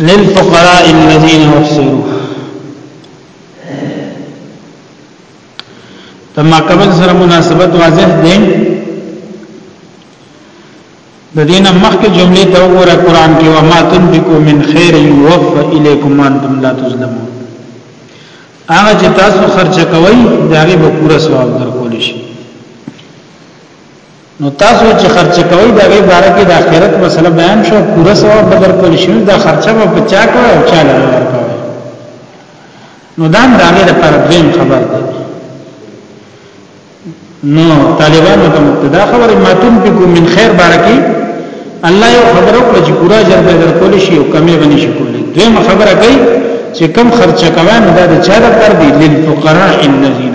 للفقراء الذين احصروا تما قبل سره مناسبت واضح دی د دین مخکې جملې ته وګوره قران کې وما تنفقوا من خير يوفى اليكم وانتم لا تظلمون هغه چې تاسو خرچ کوئ دا غي به پوره ثواب درکول شي نو تاسو چې خرچه کوي دا غي باره کې د آخرت مسله بیان شو پوره ثواب بدر کول شي دا خرچه په بچا کوي او چا نه ورکوي نو دا د هغه لپاره دیم خبر ده نو طالبانو ته مبتدا خبره ماتون بكم من خیر بارکی الله یو خبرو کړ چې پورا جر به در کول شي او کمی بنی شي کولې دویمه خبره کوي چې کم خرچه کوي نو دا د چا لپاره دی للفقراء الذين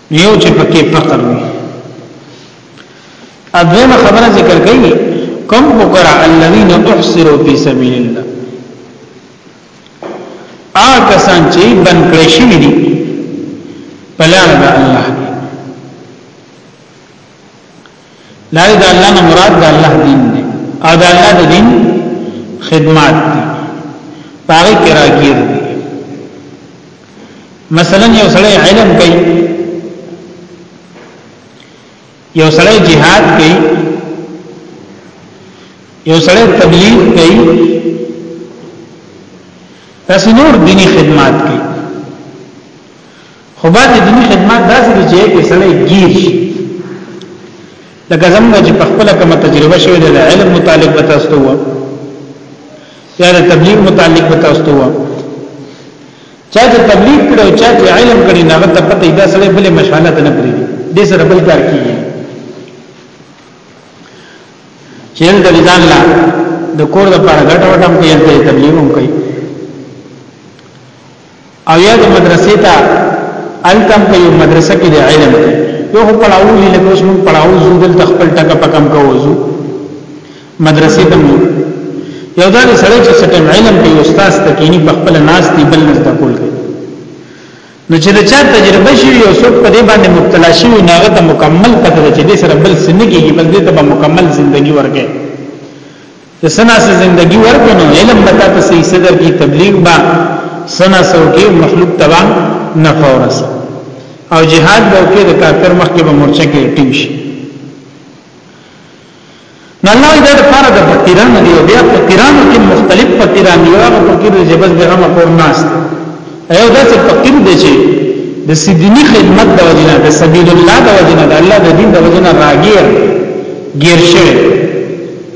یو چې پکې فقر وي اځمه خبره ذکر کړي کم وکړه الذين احصروا في سبيل الله آګه سان چې بنکړې شي دي بلار د الله دا د الله نه مراد د الله دین دی او د الله د دین خدمات دی پاره کې راګیر دی مثلا یو سړی علم کوي یو سړی jihad کوي یو سړی تبلیغ کوي تاسو نور دینی خدمات کوي خو بعد دینی خدمات داسې دي چې کې سړی گیر شي لکه زموږ چې په خپل کومه تجربه شوې ده علم متعلق به تاسو ته وایي یا د تبلیغ متعلق به تاسو ته وایي چا چې تبلیغ کړو چا چې علم کړی نه غته پته دا سړی بلې مشغله ته نه پری دې سره بل کار کیږي چې د ځان لا د کور د پاره غټ وټم کې تبلیغ هم کوي او یا د مدرسې ته التم په یو مدرسه کې د علم یو خو پړاو لې لکه اوس موږ پړاو زو دلته خپل ټکه په کم کوو زو مدرسې ته مو یو دا سړی چې سټم علم په استاد ته کینی په خپل ناس دی بل نس د کول کوي نو چې دا چا تجربه شي یو څوک په دې باندې مبتلا شي نه هغه ته مکمل پته چې دې سره بل سنګي بل دې ته مکمل ژوندۍ ورکه ته سنا سه زندگی ورکنو علم بتا ته صحیح صدر کی تبلیغ با سنا سو کې مخلوق تبا نه فورس او جهاد به کې د کافر مخ کې به مورچه کې ټیم شي نه الله دې لپاره د فقیرانو دی بیا فقیرانو کې مختلف فقیران یو هغه فقیر چې جبل به هم کور ناس ایو دا چې فقیر دی چې د سیدنی خدمت د وجنه د سبیل الله د وجنه د الله د دین د وجنه راګیر ګیر شوی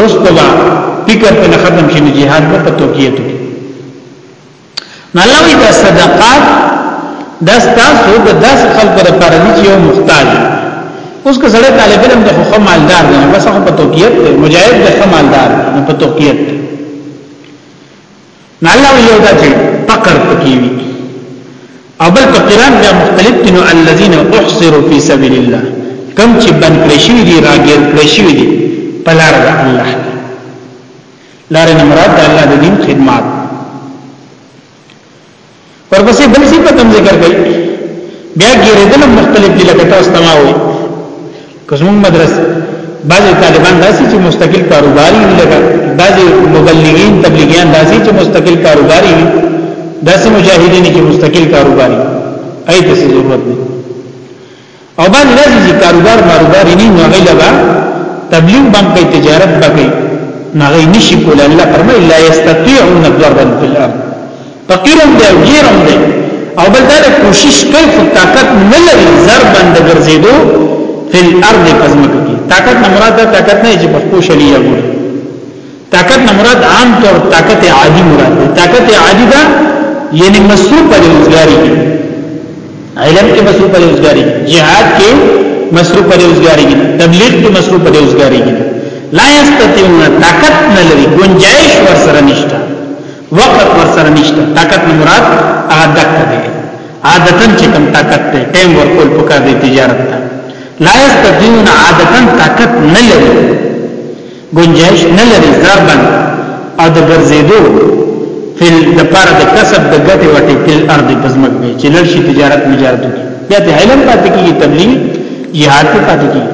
رستو با فکر په ختم شي جهاد په توقیت کې نو الله وی دا صدقات دا ستاسو د داس خلکو لپاره دي چې یو محتاج اوس که سړی طالب علم د خو مالدار دی بس هغه په توقیت دی مجاهد د خو مالدار دی په توقیت دی نو الله وی یو دا چې فقر پکې وي او بل فقران بیا مختلف دي نو الذين احصروا في سبيل الله کم چې بند کړی شي دي راګیر کړی شي دي په لار د الله لار نه مراد الله د دین خدمات ورپسې بل صفت هم ذکر کړي بیا ګیرېدل مختلف دي لکه تاسو تماوي کوم مدرسه بعضی طالبان داسي چې مستقل کاروباري دي لکه بعضی مبلغین تبلیغیان داسي چې مستقل کاروباري دي داسې مجاهدین چې مستقل کاروباري اې ته ضرورت دی او باندې راځي چې کاروبار ماروبار یې نه هغه لبا تبلیغ باندې تجارت باندې هغه نشي کول الله فرمای لا یستطيعون ضربا فی الارض فقیرم دی او غیرم دی او بل دا کوشش کوي خو طاقت نه لري ضربا د ګرځېدو فی الارض پزمک کی طاقت نه مراد طاقت نه چې په خوشالي یا ګوري طاقت نه مراد عام طور طاقت عادي مراد دی طاقت عادي دا یعنی مصروف پر روزګاری علم کې مصروف پر روزګاری jihad کې مصروف پر روزګاری تبلیغ کې مصروف پر روزګاری لا یستطيعون طاقت نه لري گنجائش ور سره نشته وقت ور سره نشته طاقت نه مراد هغه دقت دی عادتن چې کم طاقت ته ټیم ورکول پکار دی تجارت ته لا یستطيعون عادتن طاقت نه لري گنجائش نه لري ضربا او د ګرځېدو فل د پر د کسب د ګټه وټه فل ارض پزمک به چې لړشي تجارت مجارت کی بیا ته علم پاتې کیږي تبلیغ jihad کې پاتې کیږي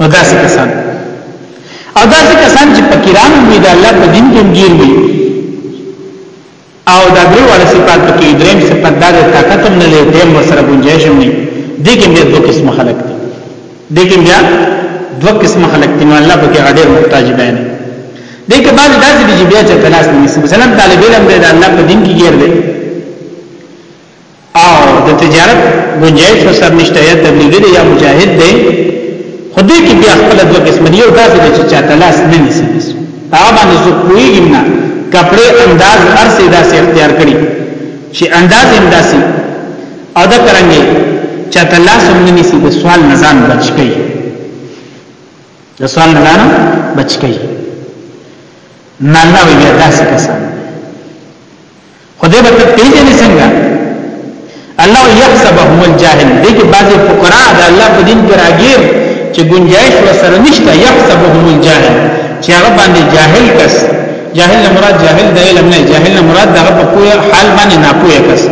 نو داسې کسان او داسې کسان چې فقیران وي د الله په دین کې ګیر وي او دا درې واړه صفات پکې دریم صفت دا د طاقت هم نه لري دیم ورسره گنجائش هم نه دي کې بیا دوه قسم خلق دي دي کې بیا دوه قسم خلق دي نو الله پکې غډیر محتاج بیان دي کې بعد داسې دي چې بیا چې تلاش نه مثلا طالب علم دی د الله په دین کې ګیر دی او د تجارت گنجائش و سرنشته یا تبلیغی دی یا مجاهد دی خو دې کې بیا خپل دوه قسم دی یو داسې چې چاته لاس نه نیسي بس هغه باندې زه پوهیږم نه کپڑے انداز ارسه داسې اختیار کړي چې انداز هم داسې او دا کرانګي چاته لاس هم نه نیسي د سوال نزان بچ کړي د سوال نزان بچ کړي نه نه وي داسې کسان خدای به ته پیژنې څنګه الله يحسبهم الجاهل دې کې بعضي فقرا د الله په دین کې راګیر چې گنجائش وسره نشته يحسبهم الجاهل چې هغه باندې جاهل کس جاهل نه مراد جاهل د علم نه جاهل نه مراد دغه په کوه حال باندې نه کوه کس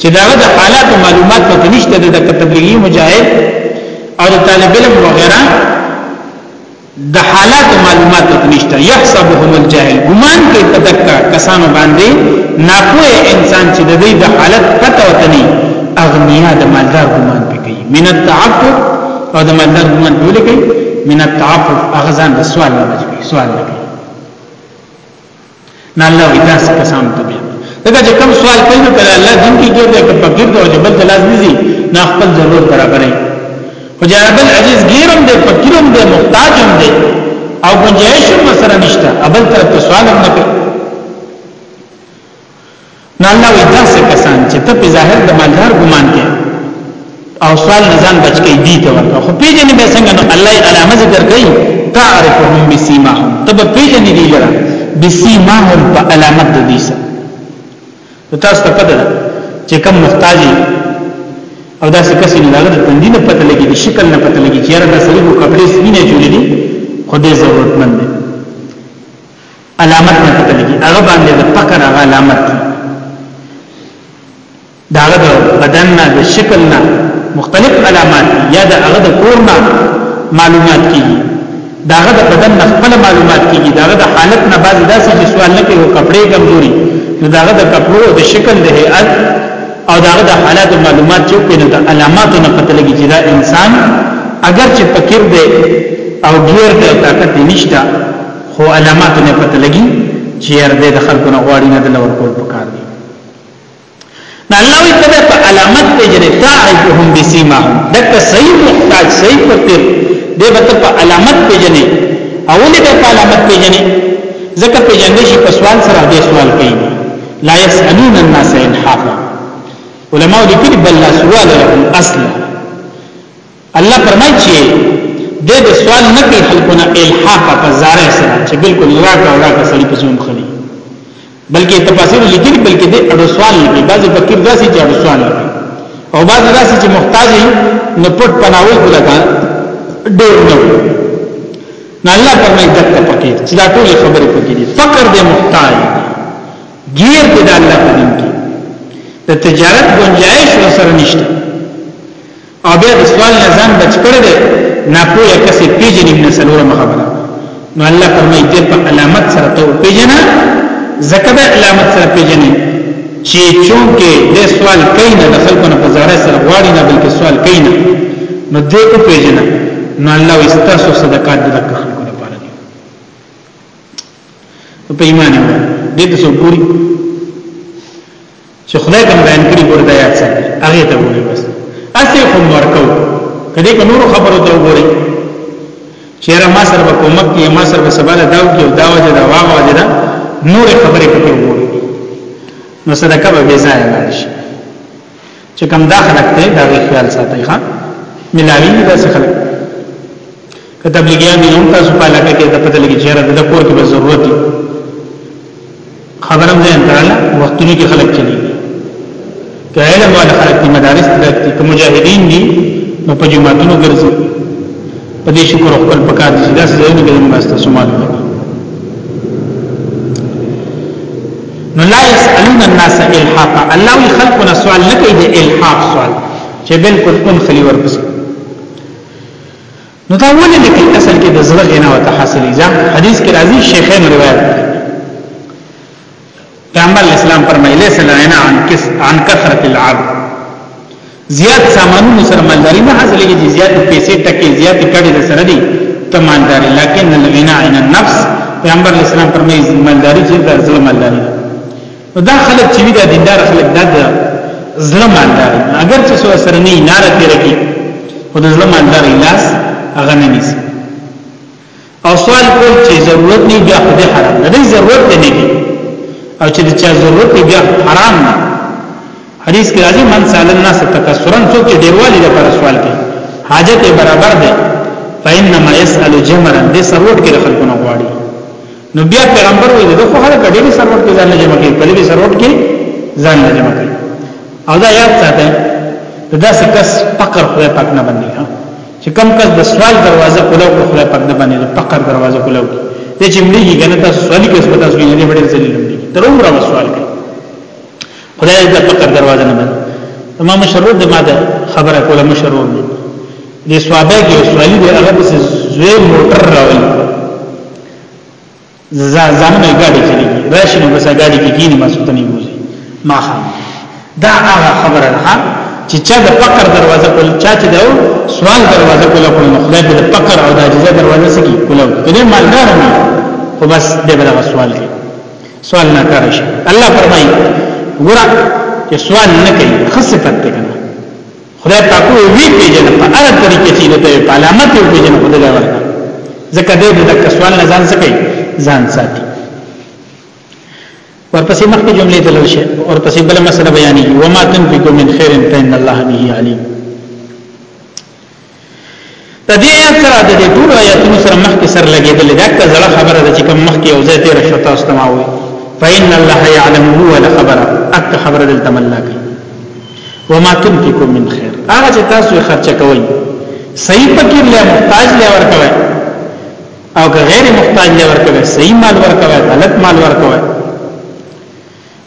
چې داغه د حالات او معلومات په نشته د تبلیغي مجاهد او د طالب علم وغیرہ د حالات معلومات نشته يحسبهم الجاهل ګمان کوي په دکا کسانو باندې ناپوه انسان چې د دې د حالت پته وته نه اغنیا د مالدار ګمان کوي من التعفف او د مالدار ګمان ټول کوي من التعفف اغزان د سوال نه سوال نه نه الله وی تاسو کسان ته بیا دا چې کوم سوال کوي نو کله الله دین کې ګرځي که فقیر ته وجبل ته لازمي دي نه خپل ضرورت برابرې خو جناب العزیز ګیرم دې فقیرم دې محتاج هم دې او گنجائش هم سره نشته ابل طرف ته سوال هم نه کوي نو الله وی داسې کسان چې ته په ظاهر د مالدار ګمان کې او سوال نزان بچ کې دي ته ورکړه خو پیژنې به څنګه نو الله علامه ذکر کوي تعرفهم بسیماهم تب پیژنې دي لره بسیماهم په علامت د دې سره تاسو ته پته ده چې کم محتاجي او داسې کسې نه لګره تندې نه پته لګي دي شکل نه پته لګي چې یاره دا سړي کو کپڑے سپینه جوړې دي خو دې ضرورت مند دي علامت نه پته لګي هغه باندې د فقر هغه علامت دي دا هغه د بدن نه د شکل نه مختلف علامات یا د هغه د کور نه معلومات کیږي دا هغه د بدن نه خپل معلومات کیږي دا هغه د حالت نه بعض داسې چې سوال نه کوي کپڑے کمزوري نو دا هغه د کپړو د شکل د هيئت او دا هغه د حالات معلومات چې په نو د علاماتو نه پته لګي چې دا انسان اگر چې فقیر دی او ډیر د طاقت نشته خو علامات نه پته لګي چې ير دې د خلکو نه غواړي نه د لور کول پکار دي نه الله وي ته په علامت ته جنې تعرفهم بسيماهم دغه صحیح محتاج صحیح پرتیر دې به په علامت ته جنې اولې به په علامت ته جنې ځکه په جنې شي په سوال سره دې سوال کوي لا يسالون الناس الحافظ علماء لیکلي بل لا سوال لهم اصلا الله فرمایي چې د دې سوال نه کوي خلقونه الحاق په زاره سره چې بالکل راټه او راټه سړي په زوم خلي بلکې تفاسیر لیکلي بلکې د اړو سوال نه کوي بعضي فقیر داسې چې اړو سوال نه کوي او بعض داسې چې محتاج نه پټ پناوي کولګا ډېر نه نه الله فرمایي دغه پکې چې دا ټول خبرې پکې دي فقر دې محتاج غیر دې د الله په دین کې د تجارت گنجائش وسره نشته او بیا د سوال نه ځان بچ کړی دی ناپوهه کس یې پیژني نه څلورمه خبره نو الله فرمایي دې په علامت سره ته پیژنه ځکه به علامت سره پیژني چې چونکه د سوال کوي نه د خلکو نه په زاره سره غواړي نه بلکې سوال کوي نه نو دې او پیژنه نو الله استاسو صدقات د خلکو لپاره دي په ایمان دې ته څو پوری چې خدای کوم بیان کړی ګور دا یاد ساتي هغه ته وګورئ بس اسی خو مرکو کدی په نورو خبرو ته وګورئ چیرې ما سره به کومک کې ما سره به سباله داو کې دا وجه دا واغ وجه دا نور خبرې پکې وګورئ نو صدقه به بې ځای لاړ شي چې کوم دا خلک ته دا خیال ساتي ښا ملاوي دا څه خلک که تبلیغیان دي هم تاسو په علاقه کې د پته لګي چې را د کور کې به ضرورت دي خبرم ځان تراله وختونو کې خلک چلی که علم والا خلک دي مدارس ته دي که مجاهدین دي نو په جماعتونو ګرځي په دې شکر خپل پکار دي چې داسې ځایونه کې موږ تاسو معلوم نو لا يسألون الناس الحاقا الله خلقنا سوال لکه دې الحاق سوال چې بالکل اون خلی ورپسې نو دا ولې نه کې اصل کې د زړه غنا او تحصیل ځا حدیث کې راځي شیخین روایت پیغمبر اسلام فرمایي ليس الغنا عن کس عن کثرت العرض زیات سامانونو سره مالداري نه حاصلېږي چې زیات پیسې ټکي زیات کړي د سره دي تمانداري لکن الغنا عن النفس پیغمبر اسلام فرمایي مالداري چې د زړه مالداري نو دا خلک چې دا دیندار خلک دا د زړه مالدار اگر چې سو سره نه ناره تیر کی خو د زړه مالدار لاس هغه نه نیسي او سوال کول چې ضرورت نه بیا خو دې حرام نه دی ضرورت نه دی او چې چا ضرورت نه بیا حرام نه حدیث کې راځي من سال الناس تکسرن څوک چې ډیروالی لپاره سوال کوي حاجت برابر دی فإنما يسأل جمرا دې سروت کې خلکونه غواړي نو بیا پیغمبر وایي دا خو خلک ډېری سرور کې ځان نه جمع کوي په لوي سرور کې ځان نه جمع کوي او دا یاد ساتئ دا څه کس فقر خدای پاک نه باندې ها چې کم کس د سوال دروازه کولاو کو خدای پاک نه باندې د فقر دروازه کولاو کی ته چې مليږي کنه تاسو سوالي کس به تاسو نه وړي ځلې لمدي تر عمره سوال کوي خدای دې فقر دروازه نه باندې امام مشرور د ماده خبره کوله مشرور دې سوابه کې سوالي دې هغه څه زوی موټر راوي زامن یې ګاډي کې لګي راشي نو بس ګاډي کې کینی ما سوته نه بوزي ما خام دا هغه خبره ده چې چا د فقر دروازه کول چا چې دا سوال دروازه کول کول نو خدای په فقر او د عاجزه دروازه سکی کول کله مالدار نه خو بس دې بل سوال کوي سوال نه کار شي الله فرمایي ګور چې سوال نه کوي خصفت ته خدای پاک وی پیژنه په هر طریقې چې دته په علامت یو پیژنه خدای له ورکړه ځکه دې د کسوال نه ځان سکی ځان ساتي ورپسې مخکې جملې ته لړشه ورپسې بل مسله بیانې وما تنفقوا من خير فإن الله به عليم د دې آیت سره د دې ټول آیاتونو سره مخکې سر لګېدل دا که زړه خبره ده چې کوم مخکې او زه تیر شو تاسو ته ما وي فإن الله يعلم هو الخبر اک خبره دل تملا کوي وما تنفقوا من خير هغه چې تاسو یې خرچه کوئ صحیح فقیر له محتاج له ورکوي او که غیر محتاج له ورکوي صحیح مال ورکوي غلط مال ورکوي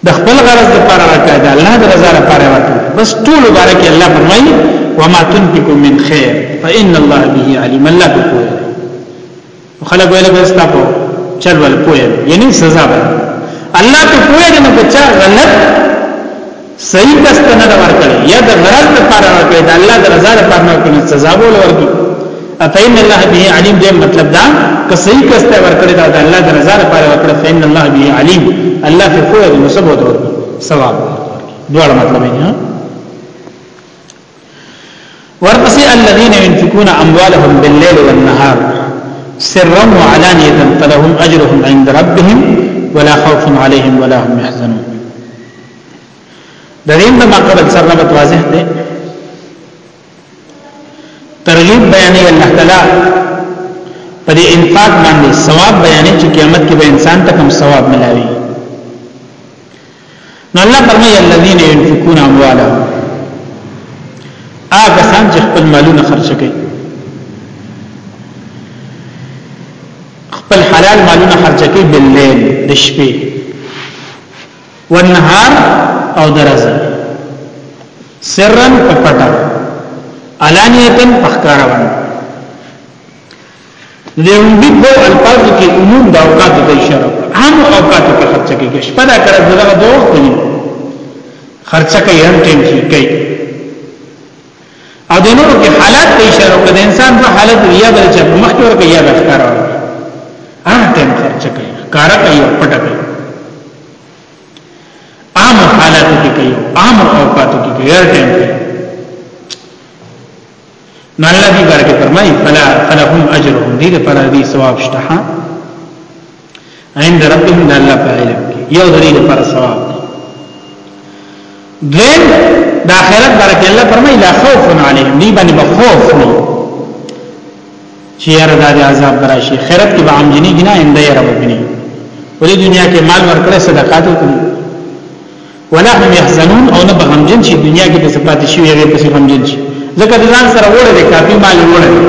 د خپل غرض لپاره ورکړي دا الله د رضا لپاره ورکړي بس ټول مبارک الله فرمایي وما تنفقوا من خير فإن الله به عليم الله په کوی خلک ویل به ستاسو چل ول کوی یعنی سزا به الله ته کوی نه بچا غلط صحیح کس ته نه ورکړي یا د غرض لپاره ورکړي دا الله د رضا لپاره نه کوي سزا به ورکړي فإن الله به علیم دې مطلب دا که صحیح کسته ورکړی دا د الله د رضا لپاره ورکړی فإن الله به علیم الله په کوه دې مسبوت ورکړي ثواب دواړه مطلب یې ورپسې الذين ينفقون اموالهم بالليل والنهار سرا وعلانية فلهم اجرهم عند ربهم ولا خوف عليهم ولا هم يحزنون د دې په مقابل سره واضح ده ترغیب بیانې الله تعالی په دې انفاق باندې ثواب بیانې چې قیامت کې به انسان ته کوم ثواب ملاوي نو الله فرمایي الذين ينفقون اموالهم هغه سان چې خپل مالونه خرج کوي خپل حلال مالونه خرج کوي بالليل د شپې والنهار او درز سرن په پټه علانیتن په ښکارا باندې لومبي په الفاظ کې عموم د اوقات ته اشاره عام اوقات ته خرچه کیږي شپه دا کړه دغه دوه وخت نه خرچه کوي هر ټیم کې کوي او د نورو کې حالات ته اشاره وکړه د انسان په حالت یا بل چې مخ کې ورکه یا بخکار هر ټیم خرچ کوي کار کوي او پټ کوي عام حالات کې کوي عام اوقات کې کوي هر ټیم کوي نو الله دې بارک فرمایي فلا فلهم اجرهم دې پر دې ثواب شته عند ربهم د الله په علم کې یو د دې لپاره ثواب دی دویم د آخرت برکه الله فرمایي لا خوف علیهم دی باندې به خوف نه چې یار د عذاب براشي خیرت کې به عام جنې ګنا انده یې رب بني ولې دنیا کې مال ورکړې صدقات وکړي ولا هم يحزنون او نه بغمجن شي دنیا کې پس پاتې شي هغه پس غمجن شي ځکه د ځان سره وړه دي کافي مال وړه دي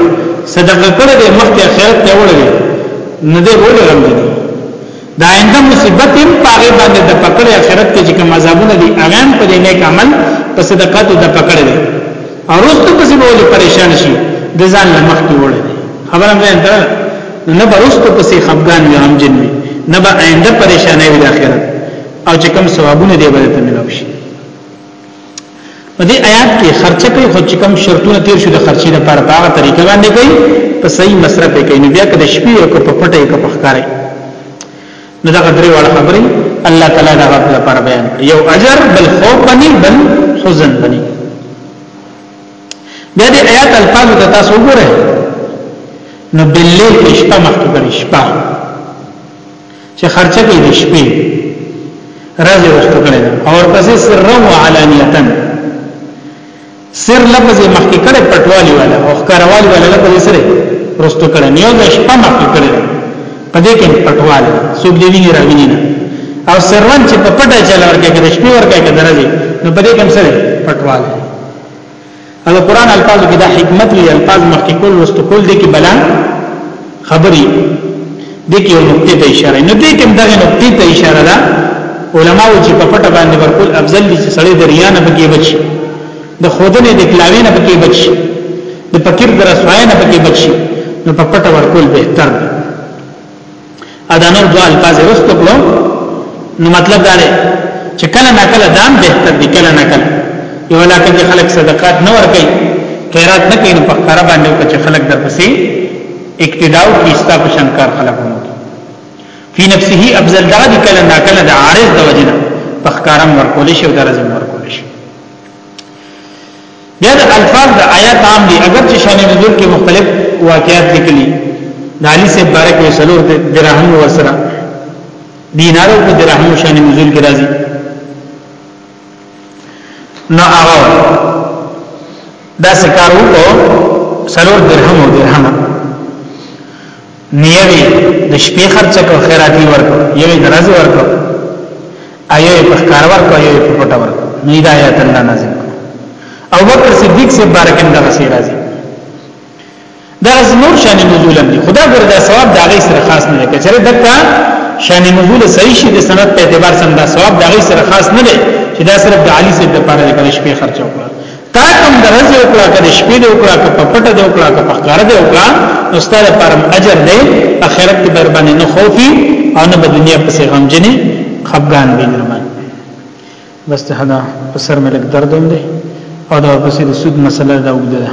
صدقه کړه دي مخکې آخرت ته وړه دي نه دې وړه غمجن دا انده مصیبت هم پاره باندې د پکړه آخرت کې چې کوم عذابونه دي هغه هم په دې نیک عمل په صدقات او د پکړه دي او رسته پس به ولې پریشان شي د ځان لمخ کې وړه دي خبره مې انده نه برسته پس خفګان وي غمجن وي نه به آینده پریشانې وي د آخرت او چې کوم ثوابونه دی به ته ملاو شي په دې آیات کې خرچه کوي خو چې کوم شرطونه تیر شو د خرچې لپاره په هغه طریقه باندې کوي په صحیح مصرف کوي نو بیا که د شپې او په پټه کې په ښکارې نو دا غدري والا خبرې الله تعالی دا غوښتل لپاره بیان کړ یو اجر بل خوف بني بل حزن بني بیا دې آیات الفاظ ته تاسو وګورئ نو باللیل کې شپه مخکې کړي شپه چې خرچه کې د شپې راځي رسته کړي او ورپسې سر او علانیتن سر لفظ مخکې کړي پټوالي والا او ښکاروالي والا لفظ سره رسته کړي نیو د شپه مخکې کړي په دې کې پټوالي څوک دی ویني راویني نه او سرون چې په پټه چل ورکه کې د شپې ورکه کې درځي نو په دې کې هم سره پټوالي او قرآن الفاظ کې دا حکمت لري الفاظ مخکې کول وروسته کول دي کې بلا خبري د کې یو نقطې ته اشاره نه دي کوم دغه نقطې ته اشاره ده علما و چې په پټه باندې ورکول افضل دي چې سړی د ریا نه بګي بچي د خودنې د کلاوی نه بګي بچي د فقیر د رسوای نه بګي بچي نو په پټه ورکول بهتر دی ادا نور دوه الفاظ رسته کړو نو مطلب دا دی چې کله نه کله دام بهتر دی کله نه کله یو علاقه کې خلک صدقات نه ورکي خیرات نه کوي نو په کار باندې چې خلک درپسې اقتداء کی استا پشن کار خلک مو فی نفسه افضل دا دی کله نه کله د عارض د وجنه په کارم ورکول شي او درځم بیا د الفاظ د آیات عام دي اگر چې شان نزول کې مختلف واقعات لیکلي د علي سے بارک وی سلور درهم ورسره دینارو په درهم شان نزول کې راځي نه هغه دا سکارو کو سلور درهم او درهم نه یوې د شپې خرچه کو خیراتی ورکو یوې د رازې ورکو ایو په ښکار ورکو ایو په پټه ورکو نو هدایت الله نازل کو او بکر صدیق سے بارکن دا غسی رازی دا غسی نور شان نزول هم دی خدا ګر دا ثواب دا غی سره خاص نه لکه چره دکا شان نزول صحیح شي د سند په اعتبار سم دا ثواب دا غی سره خاص نه دی چې دا صرف د علی سے د پاره د شپې خرچه وکړه تا کوم درځي او کړه کړه شپې دی او کړه کړه په پټه دی او کړه کړه په کار دی او کړه نو ستاره پرم اجر دی اخرت کې در باندې نه خوفي او نه په دنیا پسې غم جنې خفګان به نه باندې بس ته دا په سر مې لګ درد هم دی او دا پسې د سود مسله دا وګړه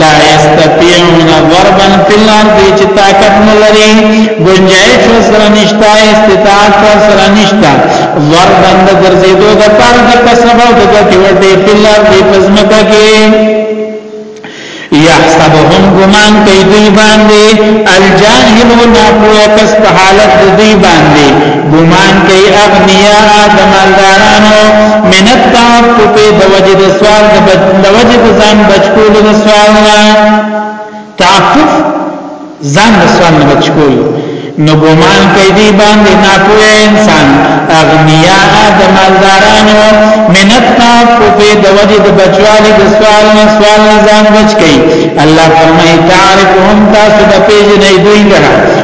لا استطيعون ضربا في الارض چې طاقت نه لري گنجائش سره نشتا استطاعت سره نشتا ضربا د ګرځېدو د پار د کسب او د ګټې وټې په لار دی پزمکه کې یحسبهم گمان کوي دوی باندې الجاهلون په کس په حالت دوی باندې ګمان کوي اغنیا د مالدارانو من التعفف د وجد سوال د بچ د وجد ځان بچکول د سوال نه تعفف ځان د سوال نه بچکول نو ګمان کوي دی باندې ناپوه انسان اغنیا د مالدارانو من التعفف د وجد بچوالی د سوال نه سوال نه ځان بچ کوي الله فرمایي تعرفهم تاسو د پیژنې دوی لره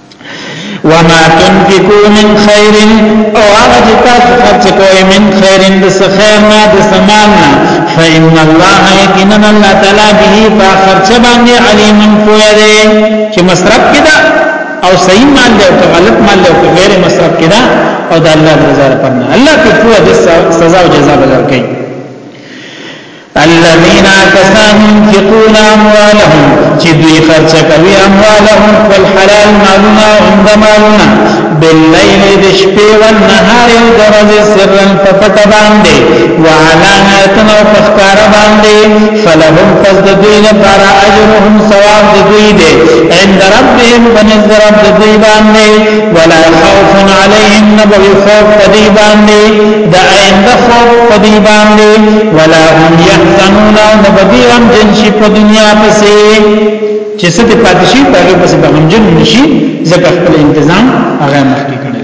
وما تنفقوا من خير او هغه چې تاسو خرج کوئ من خير د خیر نه د سمال نه فإن الله يقينا الله تعالی به په خرچ باندې عليم پوهه دی چې مصرف کړه او صحیح مال دی او غلط مال دی او غیر مصرف کړه او د الله رضا لپاره الله په پوهه د سزا او جزا بدل کوي الذين كسان ينفقون اموالهم چې دوی خرچ کوي اموالهم خپل حلال مالونه او د مالونه بالليل د شپې او نهار او د ورځې سرن په پټ باندې وعلانات او فخکار باندې فلهم پس د دوی لپاره اجرهم ثواب د دوی دی عند ربهم بنزد رب د دوی باندې ولا خوف عليهم نبغي خوف په دوی باندې د آینده خوب په دی باندې ولا هم يحزنون او نبدی هم جنشی په دنیا پسې چې ست پاتشي په هغه پسې به هم جن نشي ځکه خپل تنظیم هغه مخکې کړی